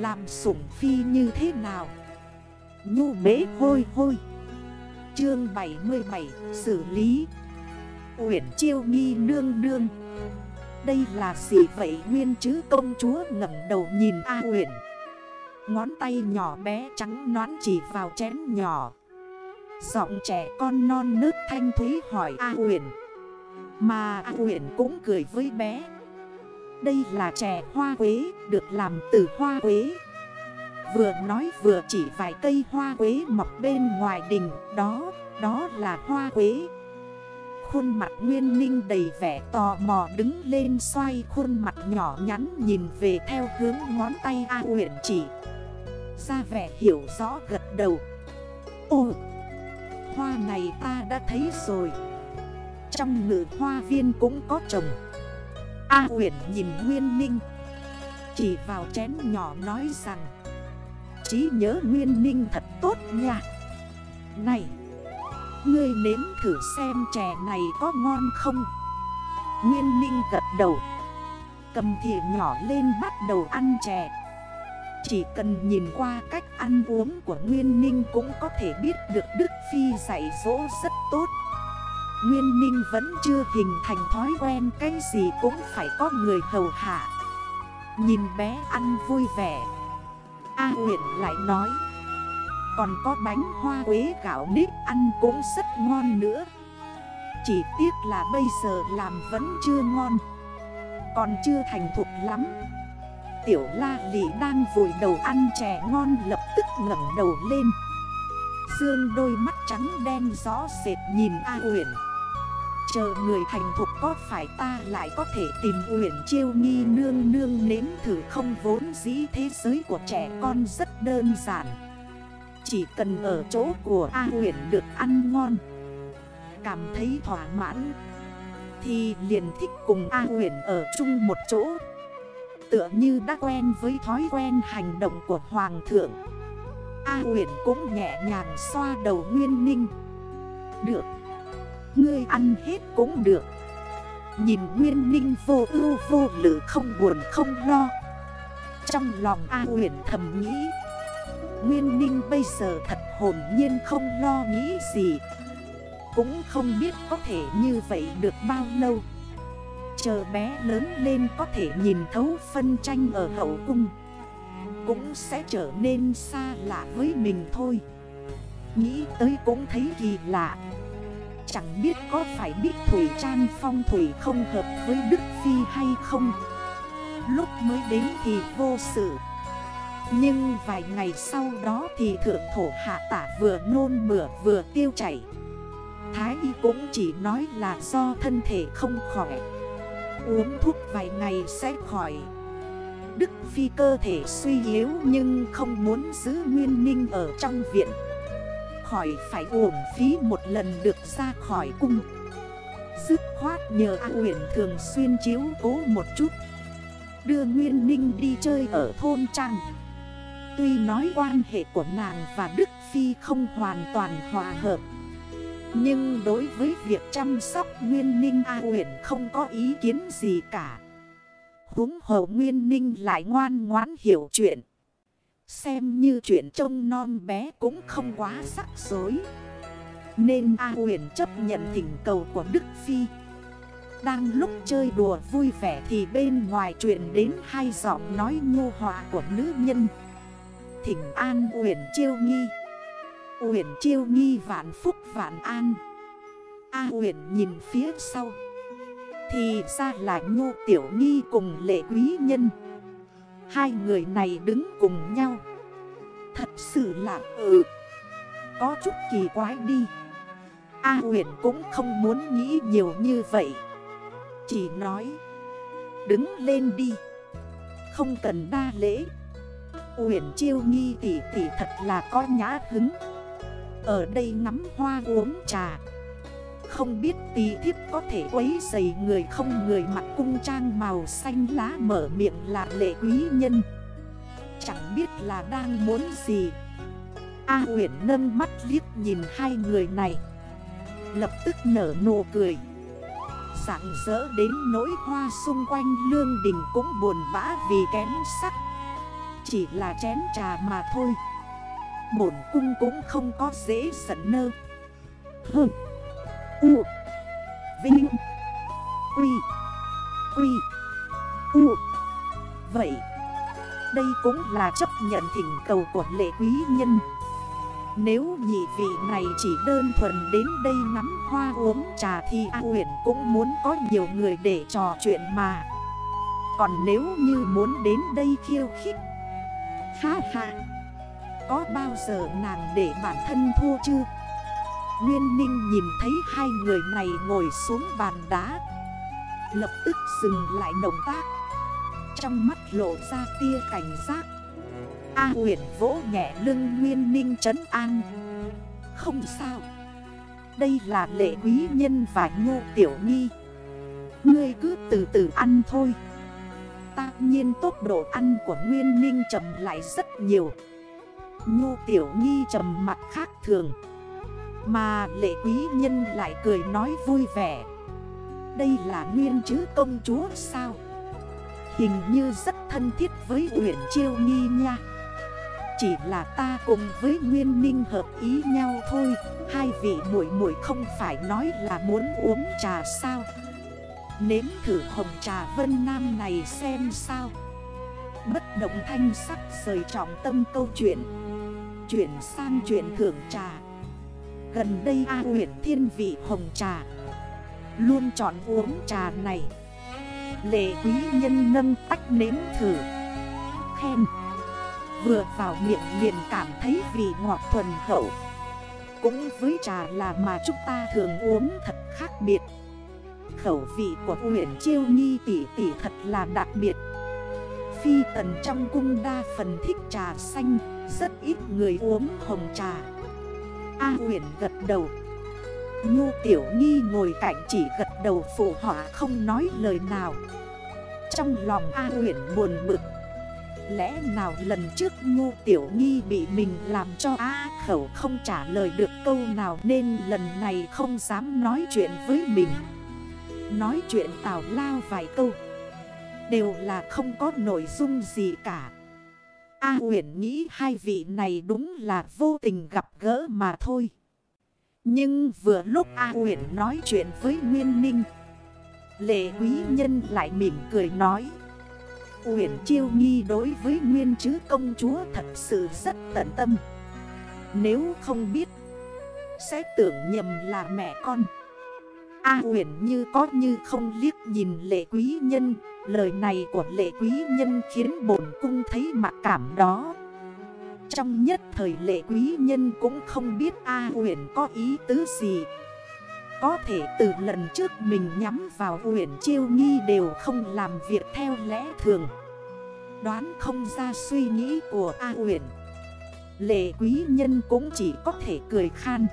Làm sủng phi như thế nào? Nhu bế hôi hôi. Chương 77 Xử lý. Uyển chiêu nghi nương nương. Đây là gì vậy nguyên chứ? Công chúa ngẩng đầu nhìn A Uyển. Ngón tay nhỏ bé trắng nón chỉ vào chén nhỏ. Giọng trẻ con non nớt thanh thúy hỏi A Uyển. Mà A Uyển cũng cười với bé. Đây là chè hoa quế được làm từ hoa quế. Vừa nói vừa chỉ vài cây hoa quế mọc bên ngoài đình Đó, đó là hoa quế. Khuôn mặt Nguyên Ninh đầy vẻ tò mò đứng lên xoay khuôn mặt nhỏ nhắn nhìn về theo hướng ngón tay A Uyển chỉ. Ra vẻ hiểu rõ gật đầu. Ồ, hoa này ta đã thấy rồi. Trong ngự hoa viên cũng có trồng. A Uyển nhìn Nguyên Ninh. Chỉ vào chén nhỏ nói rằng, Chí nhớ Nguyên Ninh thật tốt nha. Này, Ngươi nếm thử xem chè này có ngon không? Nguyên Ninh gật đầu. Cầm thìa nhỏ lên bắt đầu ăn chè. Chỉ cần nhìn qua cách ăn uống của Nguyên Ninh cũng có thể biết được Đức Phi dạy dỗ rất tốt. Nguyên Ninh vẫn chưa hình thành thói quen, cái gì cũng phải có người hầu hạ. Nhìn bé ăn vui vẻ. A huyện lại nói, Còn có bánh hoa quế gạo nếp ăn cũng rất ngon nữa. Chỉ tiếc là bây giờ làm vẫn chưa ngon. Còn chưa thành thục lắm. Tiểu la lị đang vùi đầu ăn chè ngon lập tức ngẩng đầu lên. Dương đôi mắt trắng đen rõ sệt nhìn A huyện Chờ người thành thục có phải ta lại có thể tìm Uyển chiêu nghi nương nương nếm thử không vốn dĩ thế giới của trẻ con rất đơn giản. Chỉ cần ở chỗ của A Uyển được ăn ngon, Cảm thấy thỏa mãn, Thì liền thích cùng A Uyển ở chung một chỗ. Tựa như đã quen với thói quen hành động của Hoàng thượng. A Uyển cũng nhẹ nhàng xoa đầu Nguyên Ninh. Được Ngươi ăn hết cũng được. Nhìn Nguyên Ninh vô ưu vô lự không buồn không lo. Trong lòng A huyền thầm nghĩ, Nguyên Ninh bây giờ thật hồn nhiên không lo nghĩ gì. Cũng không biết có thể như vậy được bao lâu. Chờ bé lớn lên có thể nhìn thấu phân tranh ở hậu cung. Cũng sẽ trở nên xa lạ với mình thôi. Nghĩ tới cũng thấy kỳ lạ. Chẳng biết có phải biết Thủy Trang phong thủy không hợp với Đức Phi hay không. Lúc mới đến thì vô sự. Nhưng vài ngày sau đó thì thượng thổ hạ tả vừa nôn mửa vừa tiêu chảy. Thái y cũng chỉ nói là do thân thể không khỏe. Uống thuốc vài ngày sẽ khỏi. Đức Phi cơ thể suy yếu nhưng không muốn giữ nguyên ninh ở trong viện khỏi phải uổng phí một lần được ra khỏi cung. Dứt khoát nhờ A huyền thường xuyên chiếu cố một chút. Đưa Nguyên Ninh đi chơi ở thôn Trăng Tuy nói quan hệ của nàng và Đức Phi không hoàn toàn hòa hợp, Nhưng đối với việc chăm sóc Nguyên Ninh, A huyền không có ý kiến gì cả. Húng hồ Nguyên Ninh lại ngoan ngoãn hiểu chuyện. Xem như chuyện trông non bé cũng không quá sắc dối Nên A huyền chấp nhận thỉnh cầu của Đức Phi. Đang lúc chơi đùa vui vẻ thì bên ngoài chuyện đến hai giọng nói ngô hòa của nữ nhân. Thỉnh an huyền chiêu nghi. Huyền chiêu nghi vạn phúc vạn an. A huyền nhìn phía sau. Thì ra là ngô tiểu nghi cùng lệ quý nhân. Hai người này đứng cùng nhau. Thật sự là ừ Có chút kỳ quái đi. A huyền cũng không muốn nghĩ nhiều như vậy. Chỉ nói, Đứng lên đi. Không cần đa lễ. Huyền chiêu nghi tỉ tỉ thật là có nhã hứng. Ở đây ngắm hoa uống trà không biết tí thiếp có thể quấy dày người không? Người mặc cung trang màu xanh lá mở miệng là lệ quý nhân. Chẳng biết là đang muốn gì. A huyện nâng mắt liếc nhìn hai người này. Lập tức nở nụ cười. Sảng rỡ đến nỗi hoa xung quanh lương đình cũng buồn bã vì kém sắc. Chỉ là chén trà mà thôi. Bổn cung cũng không có dễ sẵn nơ. Hừm U. Vinh. Quy. Quy. U. Vậy, Đây cũng là chấp nhận thỉnh cầu của lệ quý nhân. Nếu nhị vị này chỉ đơn thuần đến đây ngắm hoa uống trà Thì A huyền cũng muốn có nhiều người để trò chuyện mà. Còn nếu như muốn đến đây khiêu khích, Ha ha, Có bao giờ nàng để bản thân thua chưa? Nguyên Ninh nhìn thấy hai người này ngồi xuống bàn đá. Lập tức dừng lại động tác. Trong mắt lộ ra tia cảnh giác. A huyển vỗ nhẹ lưng Nguyên Ninh trấn an. Không sao. Đây là lệ quý nhân và ngô tiểu nghi Ngươi cứ từ từ ăn thôi. Tác nhiên tốc độ ăn của Nguyên Ninh chậm lại rất nhiều. Ngô tiểu nghi trầm mặt khác thường. Mà lệ quý nhân lại cười nói vui vẻ. Đây là nguyên chứ công chúa sao? Hình như rất thân thiết với Uyển Chiêu Nghi nha. Chỉ là ta cùng với Nguyên Ninh hợp ý nhau thôi. Hai vị muội muội không phải nói là muốn uống trà sao? Nếm thử hồng trà vân nam này xem sao. Bất động thanh sắc rời trọng tâm câu chuyện. Chuyển sang chuyện thưởng trà. Gần đây A huyện thiên vị hồng trà. Luôn chọn uống trà này. Lệ quý nhân nâng tách nếm thử. Khen. Vừa vào miệng liền cảm thấy vị ngọt thuần hậu. Cũng với trà là mà chúng ta thường uống thật khác biệt. Khẩu vị của huyện chiêu nhi tỷ tỷ thật là đặc biệt. Phi tần trong cung đa phần thích trà xanh, Rất ít người uống hồng trà. A Huyền gật đầu. Nhu tiểu nghi ngồi cạnh chỉ gật đầu phụ họa không nói lời nào. Trong lòng A Huyền buồn bực. Lẽ nào lần trước Nhu tiểu nghi bị mình làm cho A khẩu không trả lời được câu nào Nên lần này không dám nói chuyện với mình? Nói chuyện tào lao vài câu. Đều là không có nội dung gì cả. A huyền nghĩ hai vị này đúng là vô tình gặp gỡ mà thôi. Nhưng vừa lúc A huyền nói chuyện với Nguyên Ninh, Lệ quý nhân lại mỉm cười nói Huyền chiêu nghi đối với Nguyên chứ công chúa thật sự rất tận tâm. Nếu không biết, Sẽ tưởng nhầm là mẹ con. A huyền như có như không liếc nhìn lệ quý nhân. Lời này của lệ quý nhân khiến bổn cung thấy mặc cảm đó. Trong nhất thời lệ quý nhân cũng không biết A huyền có ý tứ gì. Có thể từ lần trước mình nhắm vào huyền chiêu nghi đều không làm việc theo lẽ thường. Đoán không ra suy nghĩ của A huyền Lệ quý nhân cũng chỉ có thể cười khan.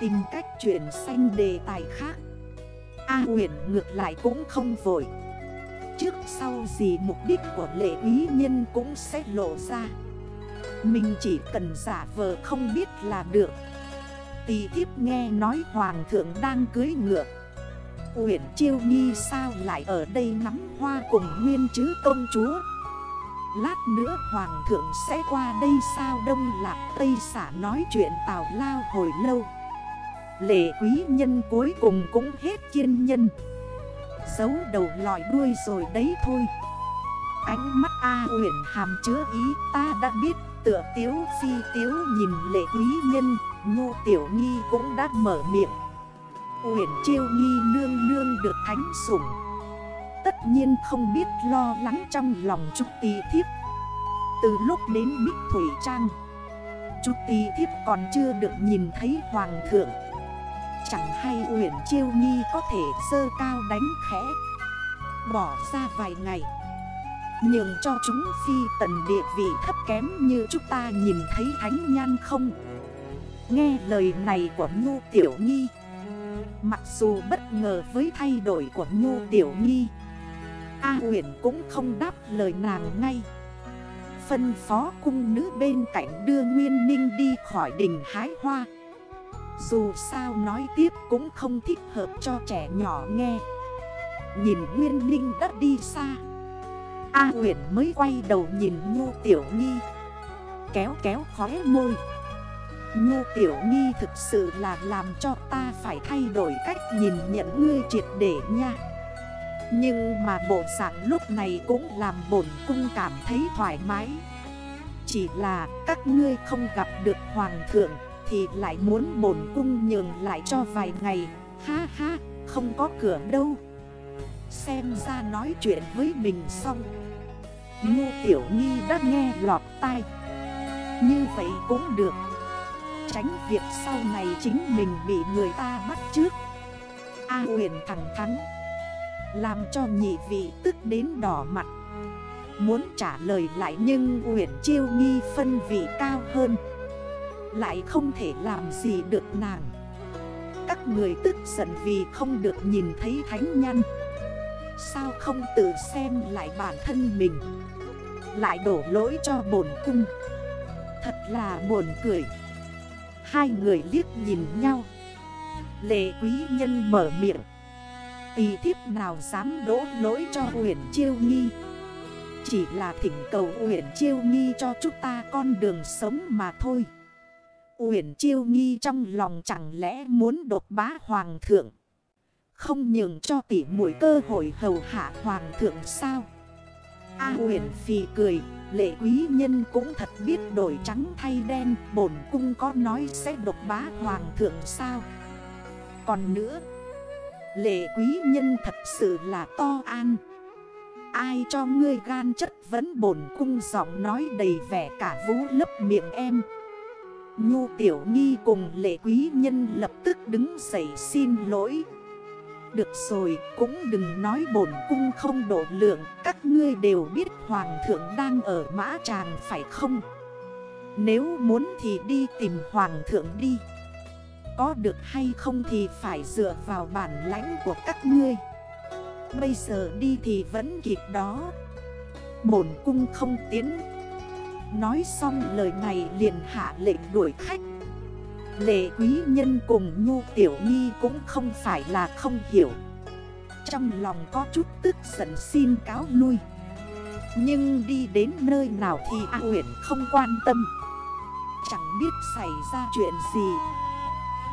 Tìm cách chuyển sanh đề tài khác. A huyền ngược lại cũng không vội. Trước sau gì mục đích của lệ ý nhân cũng sẽ lộ ra. Mình chỉ cần giả vờ không biết là được. Tì thiếp nghe nói hoàng thượng đang cưới ngựa. Uyển chiêu nghi sao lại ở đây ngắm hoa cùng nguyên chứ công chúa? Lát nữa hoàng thượng sẽ qua đây sao đông lạc tây xả nói chuyện tào lao hồi lâu. Lệ quý nhân cuối cùng cũng hết kiên nhân. Giấu đầu lòi đuôi rồi đấy thôi. Ánh mắt A huyền hàm chứa ý ta đã biết, Tựa tiếu phi tiếu nhìn lệ quý nhân, Ngô tiểu nghi cũng đã mở miệng. Huyền chiêu nghi nương nương được thánh sủng. Tất nhiên không biết lo lắng trong lòng Trúc Tì Thiếp. Từ lúc đến Bích Thủy Trang Trúc Tì Thiếp còn chưa được nhìn thấy Hoàng thượng. Chẳng hay Uyển Chiêu Nhi có thể sơ cao đánh khẽ. Bỏ ra vài ngày. Nhường cho chúng phi tần địa vị thấp kém như chúng ta nhìn thấy thánh nhan không? Nghe lời này của Nhu Tiểu Nhi. Mặc dù bất ngờ với thay đổi của Nhu Tiểu Nhi, A uyển cũng không đáp lời nàng ngay. Phân phó cung nữ bên cạnh đưa Nguyên Ninh đi khỏi đỉnh hái hoa dù sao nói tiếp cũng không thích hợp cho trẻ nhỏ nghe. Nhìn Nguyên Ninh đã đi xa. A à, mới quay đầu nhìn Nhu Tiểu nhi. Kéo kéo khóe môi. Nhu Tiểu nhi thực sự là làm cho ta phải thay đổi cách nhìn nhận ngươi triệt để nha. Nhưng mà bộ dạng lúc này cũng làm bổn cung cảm thấy thoải mái. Chỉ là các ngươi không gặp được hoàng thượng. Thì lại muốn bổn cung nhường lại cho vài ngày. Ha ha, không có cửa đâu. Xem ra nói chuyện với mình xong. Ngu Tiểu Nghi đã nghe lọt tai. Như vậy cũng được. Tránh việc sau này chính mình bị người ta bắt trước. A huyền thẳng thắn. Làm cho nhị vị tức đến đỏ mặt. Muốn trả lời lại nhưng huyền chiêu nghi phân vị cao hơn. Lại không thể làm gì được nàng. Các người tức giận vì không được nhìn thấy thánh nhân. Sao không tự xem lại bản thân mình? Lại đổ lỗi cho bổn cung. Thật là buồn cười. Hai người liếc nhìn nhau. Lệ quý nhân mở miệng. Tì thiếp nào dám đổ lỗi cho huyền Chiêu Nghi? Chỉ là thỉnh cầu huyền Chiêu Nghi cho chúng ta con đường sống mà thôi. Uyển Chiêu Nghi trong lòng chẳng lẽ muốn đột bá hoàng thượng? Không nhường cho tỉ mũi cơ hội hầu hạ hoàng thượng sao? A Uyển phì cười, Lệ quý nhân cũng thật biết đổi trắng thay đen, Bổn cung có nói sẽ độc bá hoàng thượng sao? Còn nữa, Lệ quý nhân thật sự là to an. Ai cho ngươi gan chất vấn bổn cung giọng nói đầy vẻ cả vũ lấp miệng em. Nhu tiểu nghi cùng lệ quý nhân lập tức đứng dậy xin lỗi. Được rồi, cũng đừng nói bổn cung không độ lượng Các ngươi đều biết hoàng thượng đang ở mã tràng phải không? Nếu muốn thì đi tìm hoàng thượng đi. Có được hay không thì phải dựa vào bản lãnh của các ngươi. Bây giờ đi thì vẫn kịp đó. Bổn cung không tiến. Nói xong lời này liền hạ lệnh đuổi khách. Lệ quý nhân cùng nhu tiểu nghi cũng không phải là không hiểu. Trong lòng có chút tức giận xin cáo lui. Nhưng đi đến nơi nào thì A huyện không quan tâm. Chẳng biết xảy ra chuyện gì.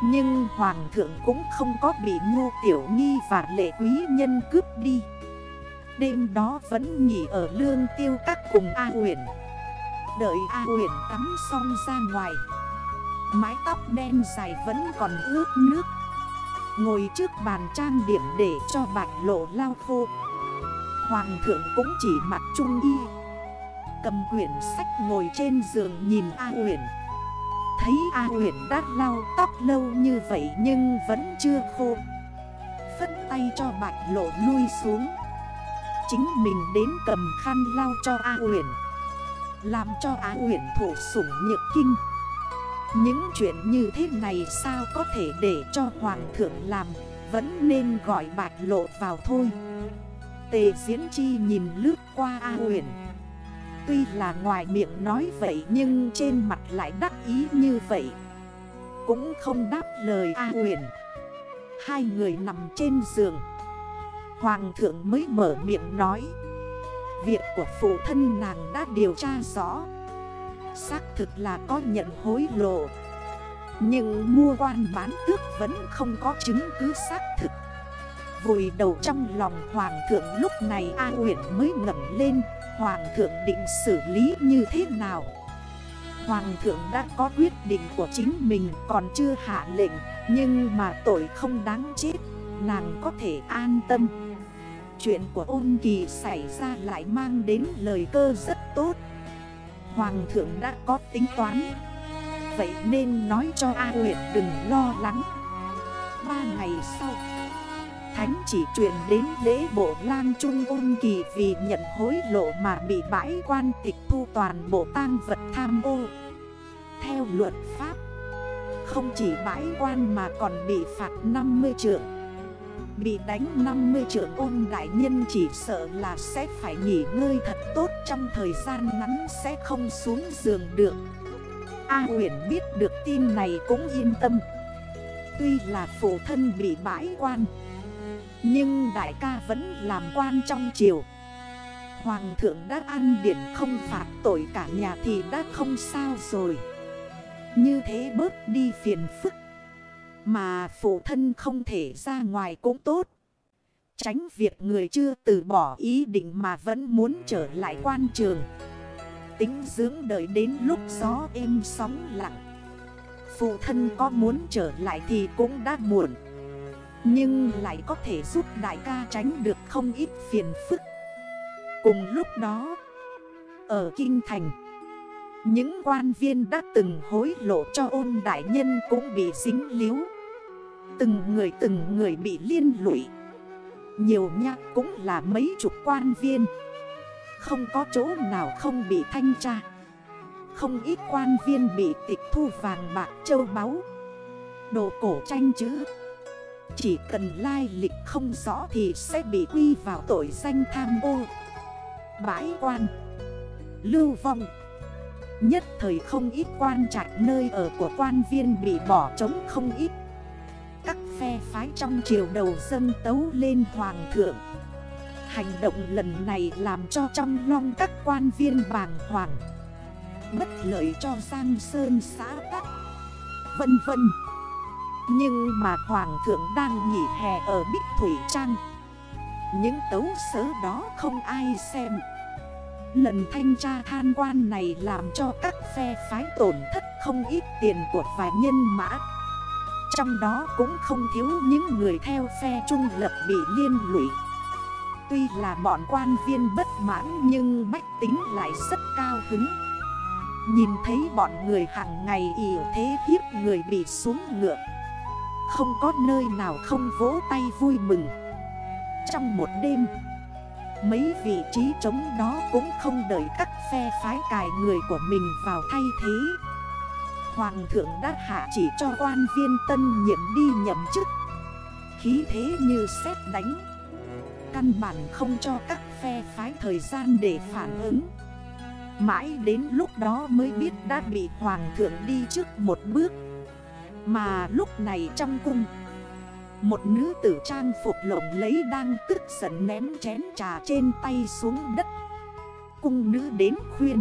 Nhưng Hoàng thượng cũng không có bị nhu tiểu nghi và lệ quý nhân cướp đi. Đêm đó vẫn nghỉ ở lương tiêu các cùng A huyện Đợi A huyện tắm xong ra ngoài. Mái tóc đen dài vẫn còn ướt nước. Ngồi trước bàn trang điểm để cho bạch lộ lao khô. Hoàng thượng cũng chỉ mặc trung y. Cầm quyển sách ngồi trên giường nhìn A Huyền Thấy A Huyền đã lau tóc lâu như vậy nhưng vẫn chưa khô. Phất tay cho bạch lộ lui xuống. Chính mình đến cầm khăn lau cho A Huyền làm cho Á Huyền thổ sủng nhược kinh. Những chuyện như thế này sao có thể để cho Hoàng thượng làm, Vẫn nên gọi bạch lộ vào thôi. Tề Diễn Chi nhìn lướt qua A huyền Tuy là ngoài miệng nói vậy nhưng trên mặt lại đắc ý như vậy. Cũng không đáp lời A huyền Hai người nằm trên giường. Hoàng thượng mới mở miệng nói. Việc của phụ thân nàng đã điều tra rõ. Xác thực là có nhận hối lộ. Nhưng mua quan bán tước vẫn không có chứng cứ xác thực. Vùi đầu trong lòng hoàng thượng lúc này A huyện mới ngẩm lên, Hoàng thượng định xử lý như thế nào? Hoàng thượng đã có quyết định của chính mình, còn chưa hạ lệnh, Nhưng mà tội không đáng chết, Nàng có thể an tâm. Chuyện của ôn kỳ xảy ra lại mang đến lời cơ rất tốt. Hoàng thượng đã có tính toán. Vậy nên nói cho A Nguyệt đừng lo lắng. Ba ngày sau, Thánh chỉ truyền đến lễ bộ lang trung ôn kỳ Vì nhận hối lộ mà bị bãi quan tịch thu toàn bộ tang vật tham ô. Theo luật pháp, Không chỉ bãi quan mà còn bị phạt 50 trượng. Bị đánh 50 trưởng ôn đại nhân chỉ sợ là sẽ phải nghỉ ngơi thật tốt trong thời gian ngắn sẽ không xuống giường được. A huyền biết được tin này cũng yên tâm. Tuy là phụ thân bị bãi quan, Nhưng đại ca vẫn làm quan trong triều. Hoàng thượng đã ăn điển không phạt tội cả nhà thì đã không sao rồi. Như thế bớt đi phiền phức. Mà phụ thân không thể ra ngoài cũng tốt. Tránh việc người chưa từ bỏ ý định mà vẫn muốn trở lại quan trường. Tính dưỡng đợi đến lúc gió êm sóng lặng. Phụ thân có muốn trở lại thì cũng đã muộn. Nhưng lại có thể giúp đại ca tránh được không ít phiền phức. Cùng lúc đó, Ở Kinh Thành, Những quan viên đã từng hối lộ cho ôn đại nhân cũng bị dính liếu Từng người từng người bị liên lụy. Nhiều nha, cũng là mấy chục quan viên. Không có chỗ nào không bị thanh tra. Không ít quan viên bị tịch thu vàng bạc châu báu. Đồ cổ tranh chữ. Chỉ cần lai lịch không rõ thì sẽ bị quy vào tội danh tham ô. Bãi quan. Lưu vong. Nhất thời không ít quan trạch nơi ở của quan viên bị bỏ trống không ít phái trong chiều đầu dâng tấu lên hoàng thượng. Hành động lần này làm cho trong long các quan viên bàng hoàng. Bất lợi cho Giang Sơn xã Tắc Vân vân. Nhưng mà Hoàng thượng đang nghỉ hè ở Bích Thủy Trang. Những tấu sớ đó không ai xem. Lần thanh tra than quan này làm cho các phe phái tổn thất không ít tiền của vài nhân mã. Trong đó cũng không thiếu những người theo phe trung lập bị liên lụy. Tuy là bọn quan viên bất mãn nhưng bách tính lại rất cao hứng. Nhìn thấy bọn người hàng ngày ỉ thế hiếp người bị xuống ngựa. Không có nơi nào không vỗ tay vui mừng. Trong một đêm, Mấy vị trí trống đó cũng không đợi các phe phái cài người của mình vào thay thế. Hoàng thượng đã hạ chỉ cho quan viên tân nhiệm đi nhậm chức. Khí thế như xét đánh. Căn bản không cho các phe phái thời gian để phản ứng. Mãi đến lúc đó mới biết đã bị hoàng thượng đi trước một bước. Mà lúc này trong cung, một nữ tử trang phục lộng lấy đang tức giận ném chén trà trên tay xuống đất. Cung nữ đến khuyên.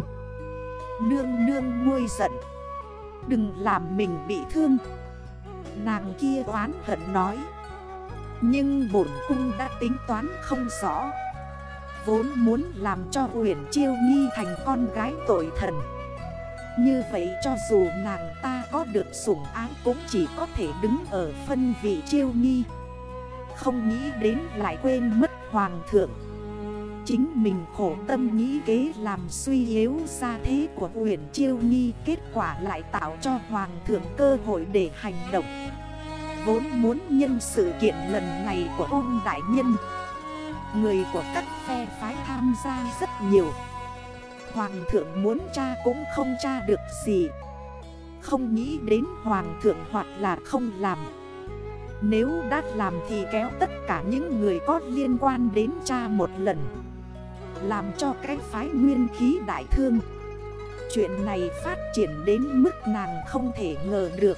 Nương nương nguôi giận. Đừng làm mình bị thương. Nàng kia oán hận nói. Nhưng bổn cung đã tính toán không rõ. Vốn muốn làm cho Uyển Chiêu Nhi thành con gái tội thần. Như vậy cho dù nàng ta có được sủng ái cũng chỉ có thể đứng ở phân vị chiêu nghi. Không nghĩ đến lại quên mất hoàng thượng. Chính mình khổ tâm nghĩ kế làm suy yếu ra thế của huyền chiêu nghi, Kết quả lại tạo cho hoàng thượng cơ hội để hành động. Vốn muốn nhân sự kiện lần này của ông đại nhân. Người của các phe phái tham gia rất nhiều. Hoàng thượng muốn tra cũng không tra được gì. Không nghĩ đến hoàng thượng hoặc là không làm. Nếu đã làm thì kéo tất cả những người có liên quan đến cha một lần. Làm cho cái phái nguyên khí đại thương. Chuyện này phát triển đến mức nàng không thể ngờ được.